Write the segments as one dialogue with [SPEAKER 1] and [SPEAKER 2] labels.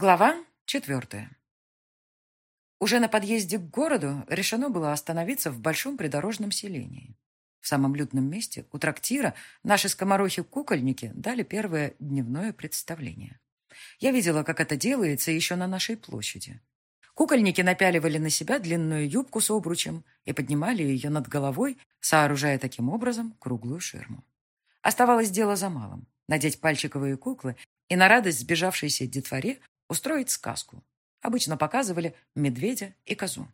[SPEAKER 1] Глава четвертая. Уже на подъезде к городу решено было остановиться в большом придорожном селении. В самом людном месте, у трактира, наши скоморохи-кукольники дали первое дневное представление. Я видела, как это делается еще на нашей площади. Кукольники напяливали на себя длинную юбку с обручем и поднимали ее над головой, сооружая таким образом круглую ширму. Оставалось дело за малым — надеть пальчиковые куклы и на радость сбежавшейся детворе устроить сказку. Обычно показывали медведя и козу.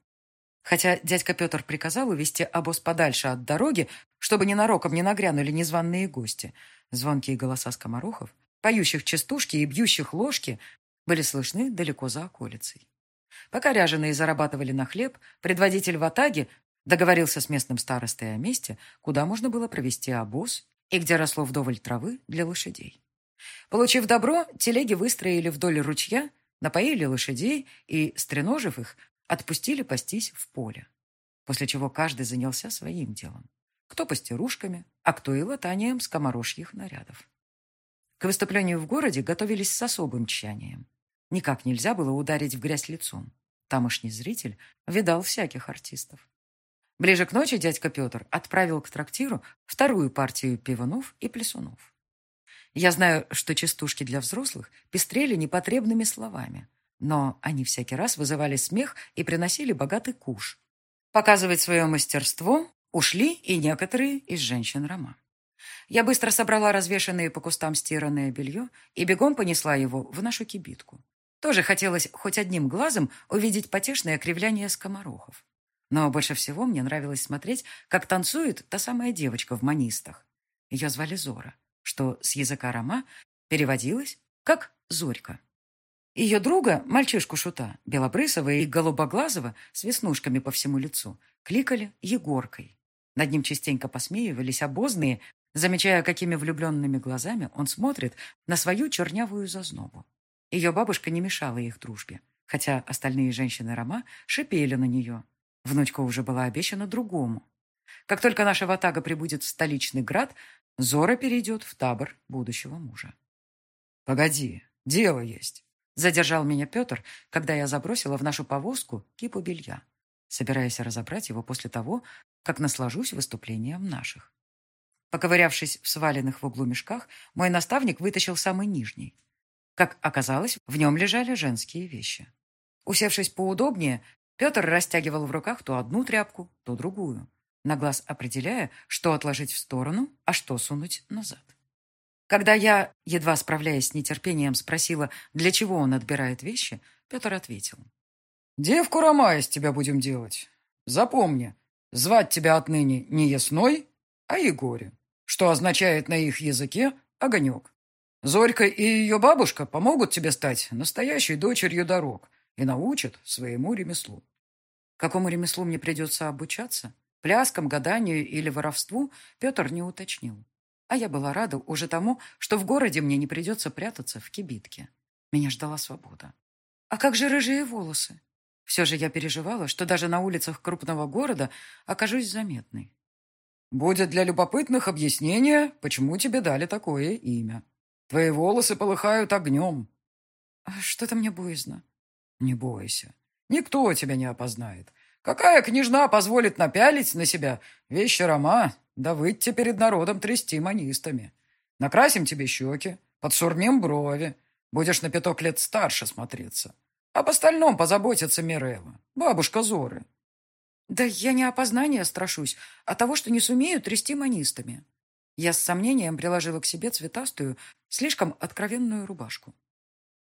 [SPEAKER 1] Хотя дядька Петр приказал увести обоз подальше от дороги, чтобы ненароком не нагрянули незваные гости, звонкие голоса скоморохов, поющих частушки и бьющих ложки, были слышны далеко за околицей. Пока ряженые зарабатывали на хлеб, предводитель Ватаги договорился с местным старостой о месте, куда можно было провести обоз и где росло вдоволь травы для лошадей. Получив добро, телеги выстроили вдоль ручья, напоили лошадей и, стреножив их, отпустили пастись в поле. После чего каждый занялся своим делом. Кто пастерушками, а кто и латанием скоморожьих нарядов. К выступлению в городе готовились с особым тщанием. Никак нельзя было ударить в грязь лицом. Тамошний зритель видал всяких артистов. Ближе к ночи дядька Петр отправил к трактиру вторую партию пивунов и плесунов. Я знаю, что частушки для взрослых пестрели непотребными словами, но они всякий раз вызывали смех и приносили богатый куш. Показывать свое мастерство ушли и некоторые из женщин Рома. Я быстро собрала развешанные по кустам стиранное белье и бегом понесла его в нашу кибитку. Тоже хотелось хоть одним глазом увидеть потешное кривляние скоморохов. Но больше всего мне нравилось смотреть, как танцует та самая девочка в манистах. Ее звали Зора что с языка Рома переводилось как «зорька». Ее друга, мальчишку-шута, белобрысого и голубоглазого, с веснушками по всему лицу, кликали Егоркой. Над ним частенько посмеивались обозные, замечая, какими влюбленными глазами он смотрит на свою чернявую зазнобу. Ее бабушка не мешала их дружбе, хотя остальные женщины Рома шипели на нее. Внучка уже была обещана другому. Как только наша ватага прибудет в столичный град, Зора перейдет в табор будущего мужа. «Погоди, дело есть», — задержал меня Петр, когда я забросила в нашу повозку кипу белья, собираясь разобрать его после того, как наслажусь выступлением наших. Поковырявшись в сваленных в углу мешках, мой наставник вытащил самый нижний. Как оказалось, в нем лежали женские вещи. Усевшись поудобнее, Петр растягивал в руках то одну тряпку, то другую на глаз определяя, что отложить в сторону, а что сунуть назад. Когда я, едва справляясь с нетерпением, спросила, для чего он отбирает вещи, Петр ответил. «Девку Рома из тебя будем делать. Запомни, звать тебя отныне не Ясной, а Егоре, что означает на их языке «огонек». Зорька и ее бабушка помогут тебе стать настоящей дочерью дорог и научат своему ремеслу. Какому ремеслу мне придется обучаться? Пляскам, гаданию или воровству Петр не уточнил. А я была рада уже тому, что в городе мне не придется прятаться в кибитке. Меня ждала свобода. А как же рыжие волосы? Все же я переживала, что даже на улицах крупного города окажусь заметной. Будет для любопытных объяснение, почему тебе дали такое имя. Твои волосы полыхают огнем. А что-то мне боязно. Не бойся. Никто тебя не опознает. Какая княжна позволит напялить на себя вещи Рома, да выйти перед народом трясти манистами? Накрасим тебе щеки, подсурмим брови, будешь на пяток лет старше смотреться. Об остальном позаботится Мирелла, бабушка Зоры. Да я не опознания страшусь, а того, что не сумею трясти манистами. Я с сомнением приложила к себе цветастую, слишком откровенную рубашку.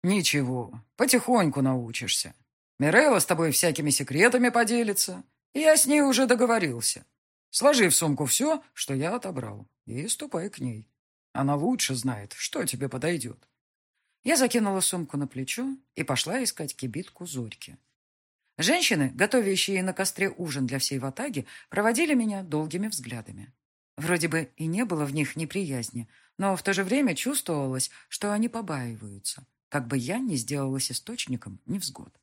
[SPEAKER 1] Ничего, потихоньку научишься. Мирейла с тобой всякими секретами поделится. Я с ней уже договорился. Сложи в сумку все, что я отобрал, и ступай к ней. Она лучше знает, что тебе подойдет. Я закинула сумку на плечо и пошла искать кибитку Зорьки. Женщины, готовящие на костре ужин для всей ватаги, проводили меня долгими взглядами. Вроде бы и не было в них неприязни, но в то же время чувствовалось, что они побаиваются, как бы я не сделалась источником невзгод.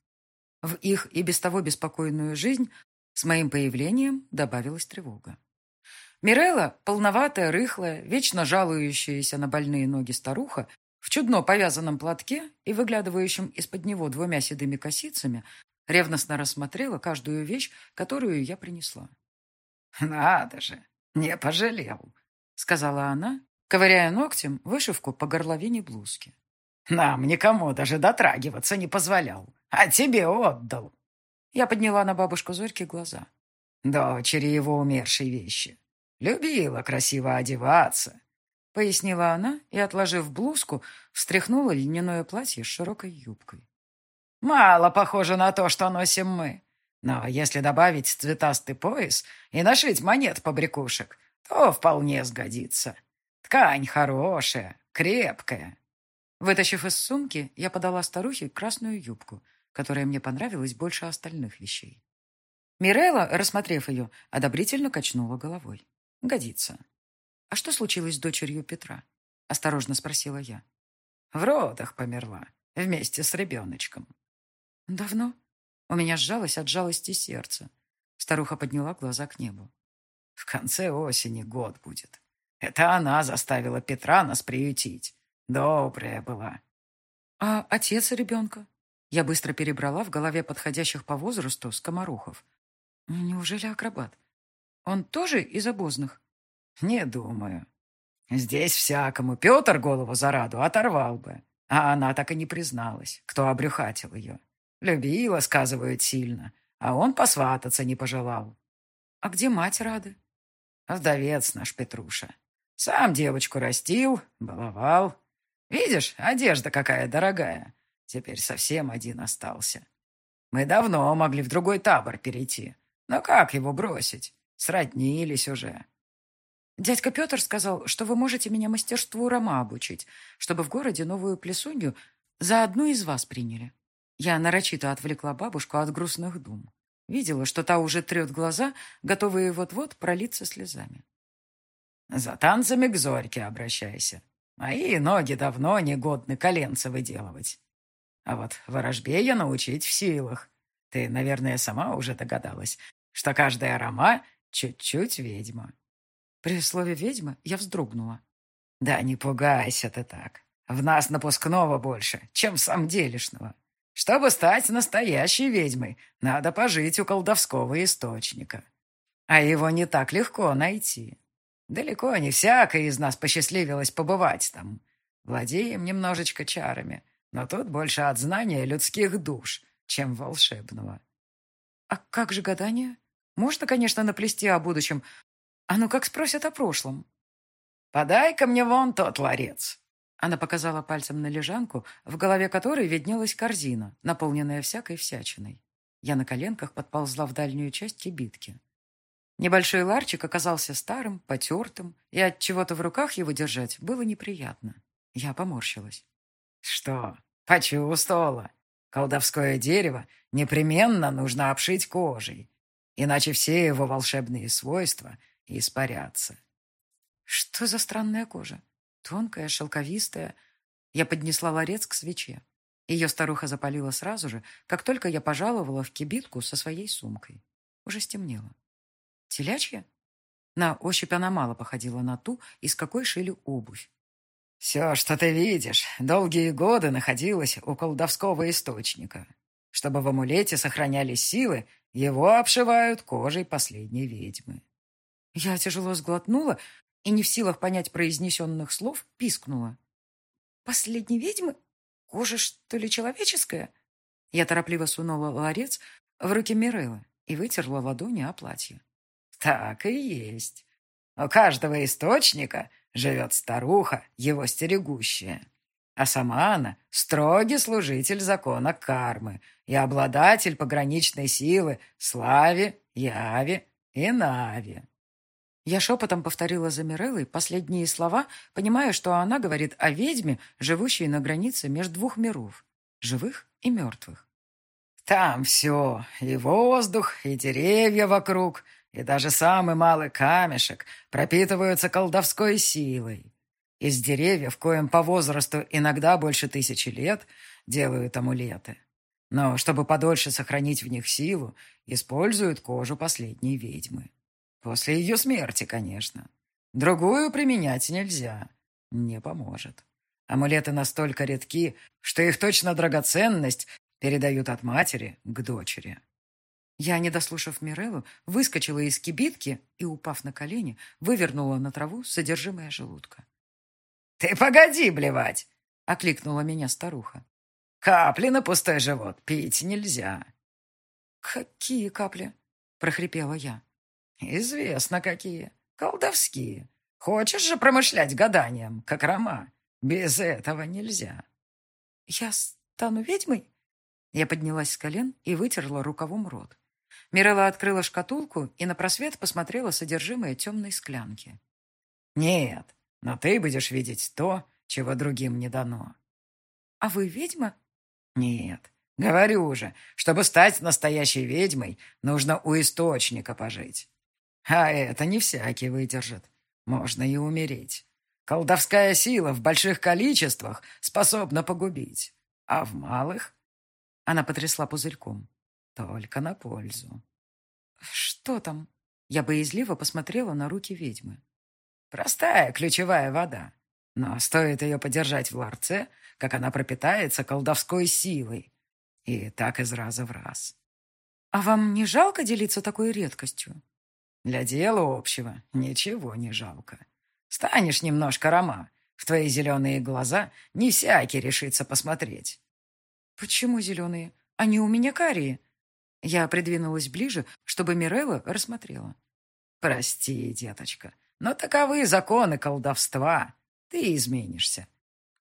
[SPEAKER 1] В их и без того беспокойную жизнь с моим появлением добавилась тревога. Мирелла, полноватая, рыхлая, вечно жалующаяся на больные ноги старуха, в чудно повязанном платке и выглядывающем из-под него двумя седыми косицами, ревностно рассмотрела каждую вещь, которую я принесла.
[SPEAKER 2] «Надо же, не пожалел», — сказала она, ковыряя ногтем вышивку по горловине блузки. «Нам никому даже дотрагиваться не позволял, а тебе отдал».
[SPEAKER 1] Я подняла на бабушку Зорьки глаза.
[SPEAKER 2] «Дочери его умершей вещи. Любила красиво одеваться», — пояснила она и, отложив блузку, встряхнула льняное платье с широкой юбкой. «Мало похоже на то, что носим мы. Но если добавить цветастый пояс и нашить монет побрякушек, то вполне сгодится. Ткань хорошая, крепкая».
[SPEAKER 1] Вытащив из сумки, я подала старухе красную юбку, которая мне понравилась больше остальных вещей. Мирелла, рассмотрев ее, одобрительно качнула головой. Годится. А что случилось с дочерью Петра? Осторожно спросила я.
[SPEAKER 2] В родах померла, вместе с ребеночком.
[SPEAKER 1] Давно? У меня сжалось от жалости сердце. Старуха подняла глаза к небу.
[SPEAKER 2] В конце осени год будет. Это она заставила Петра нас приютить. Добрая была.
[SPEAKER 1] А отец ребенка? Я быстро перебрала в голове подходящих по возрасту скоморохов. Неужели акробат? Он тоже из обозных?
[SPEAKER 2] Не думаю. Здесь всякому Петр голову за раду оторвал бы. А она так и не призналась, кто обрюхатил ее. Любила, сказывают, сильно, а он посвататься не пожелал.
[SPEAKER 1] А где мать Рады?
[SPEAKER 2] Вдовец наш Петруша. Сам девочку растил, баловал. Видишь, одежда какая дорогая. Теперь совсем один остался. Мы давно могли в другой табор перейти. Но как его бросить? Сроднились уже.
[SPEAKER 1] Дядька Петр сказал, что вы можете меня мастерству рома обучить, чтобы в городе новую плесунью за одну из вас приняли. Я нарочито отвлекла бабушку от грустных дум. Видела, что та уже трет глаза, готовые вот-вот пролиться слезами.
[SPEAKER 2] «За танцами к Зорьке обращайся. Мои ноги давно негодны коленца выделывать. А вот ворожбе я научить в силах. Ты, наверное, сама уже догадалась, что каждая рома чуть-чуть ведьма.
[SPEAKER 1] При слове «ведьма» я вздрогнула.
[SPEAKER 2] Да не пугайся ты так. В нас напускного больше, чем сам делишного. Чтобы стать настоящей ведьмой, надо пожить у колдовского источника. А его не так легко найти. Далеко не всякая из нас посчастливилась побывать там. Владеем немножечко чарами, но тут больше от знания людских душ, чем волшебного.
[SPEAKER 1] А как же гадание? Можно, конечно, наплести о будущем. А ну как спросят о прошлом?
[SPEAKER 2] «Подай-ка мне вон тот ларец».
[SPEAKER 1] Она показала пальцем на лежанку, в голове которой виднелась корзина, наполненная всякой всячиной. Я на коленках подползла в дальнюю часть кибитки. Небольшой ларчик оказался старым, потертым, и от чего-то в руках его держать было неприятно. Я поморщилась.
[SPEAKER 2] «Что, почувствовала? Колдовское дерево непременно нужно обшить кожей, иначе все его волшебные свойства испарятся.
[SPEAKER 1] Что за странная кожа? Тонкая, шелковистая. Я поднесла ларец к свече. Ее старуха запалила сразу же, как только я пожаловала в кибитку со своей сумкой. Уже стемнело. Телячья? На ощупь она мало походила на ту, из какой шили обувь.
[SPEAKER 2] «Все, что ты видишь, долгие годы находилось у колдовского источника. Чтобы в амулете сохранялись силы, его обшивают кожей последней ведьмы.
[SPEAKER 1] Я тяжело сглотнула и, не в силах понять произнесенных слов, пискнула. «Последней ведьмы? Кожа, что ли, человеческая?» Я торопливо сунула ларец в руки Миреллы и вытерла ладони о платье.
[SPEAKER 2] «Так и есть. У каждого источника живет старуха, его стерегущая а сама она — строгий служитель закона кармы и обладатель пограничной силы Славе, Яве и Наве.
[SPEAKER 1] Я шепотом повторила за Миреллой последние слова, понимая, что она говорит о ведьме, живущей на границе между двух миров — живых и мертвых.
[SPEAKER 2] Там все, и воздух, и деревья вокруг, и даже самый малый камешек пропитываются колдовской силой. Из деревьев, коим по возрасту иногда больше тысячи лет, делают амулеты. Но чтобы подольше сохранить в них силу, используют кожу последней ведьмы. После ее смерти, конечно. Другую применять нельзя. Не поможет. Амулеты настолько редки, что их точно драгоценность передают от матери к дочери.
[SPEAKER 1] Я, не дослушав Миреллу, выскочила из кибитки и, упав на колени, вывернула на траву содержимое желудка.
[SPEAKER 2] «Ты погоди блевать!» — окликнула меня старуха. «Капли на пустой живот пить нельзя».
[SPEAKER 1] «Какие капли?» — прохрипела я.
[SPEAKER 2] «Известно какие. Колдовские. Хочешь же промышлять гаданием, как Рома? Без этого нельзя».
[SPEAKER 1] «Я стану ведьмой?» Я поднялась с колен и вытерла рукавом рот. Мирелла открыла шкатулку и на просвет посмотрела содержимое темной склянки.
[SPEAKER 2] «Нет, но ты будешь видеть то, чего другим не дано».
[SPEAKER 1] «А вы ведьма?»
[SPEAKER 2] «Нет, говорю же, чтобы стать настоящей ведьмой, нужно у источника пожить. А это не всякий выдержит. Можно и умереть. Колдовская сила в больших количествах способна погубить, а в малых...» Она потрясла пузырьком. «Только на пользу».
[SPEAKER 1] «Что там?» Я боязливо посмотрела на руки ведьмы.
[SPEAKER 2] Простая ключевая вода. Но стоит ее подержать в ларце, как она пропитается колдовской силой. И так из раза в раз.
[SPEAKER 1] А вам не жалко делиться такой редкостью?
[SPEAKER 2] Для дела общего ничего не жалко. Станешь немножко рома. В твои зеленые глаза не всякий решится посмотреть.
[SPEAKER 1] Почему зеленые? Они у меня карие. Я придвинулась ближе, чтобы Мирелла рассмотрела.
[SPEAKER 2] Прости, деточка, но таковы законы колдовства. Ты изменишься.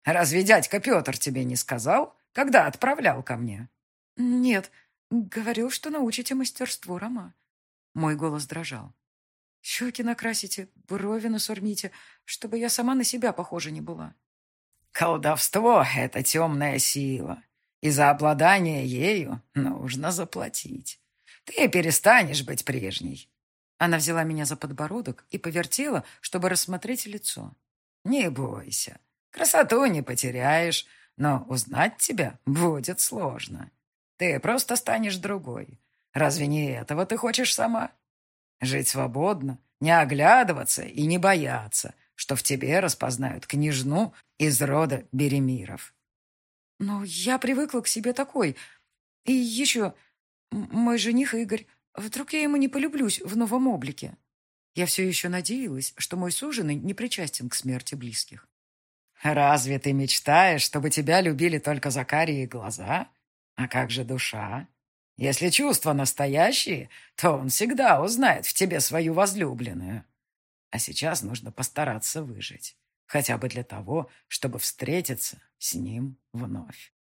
[SPEAKER 2] Разве дядька Петр тебе не сказал, когда отправлял ко мне?
[SPEAKER 1] Нет, говорил, что научите мастерству, Рома. Мой голос дрожал. Щеки накрасите, брови насурмите, чтобы я сама на себя похожа не была.
[SPEAKER 2] Колдовство — это темная сила, и за обладание ею нужно заплатить. Ты перестанешь быть прежней.
[SPEAKER 1] Она взяла меня за подбородок и повертела, чтобы рассмотреть лицо.
[SPEAKER 2] «Не бойся. Красоту не потеряешь, но узнать тебя будет сложно. Ты просто станешь другой. Разве не этого ты хочешь сама? Жить свободно, не оглядываться и не бояться, что в тебе распознают княжну из рода Беремиров».
[SPEAKER 1] «Но я привыкла к себе такой. И еще мой жених Игорь Вдруг я ему не полюблюсь в новом облике? Я все еще надеялась, что мой суженый не причастен к смерти близких.
[SPEAKER 2] «Разве ты мечтаешь, чтобы тебя любили только за карие глаза? А как же душа? Если чувства настоящие, то он всегда узнает в тебе свою возлюбленную. А сейчас нужно постараться выжить, хотя бы для того, чтобы встретиться с ним вновь».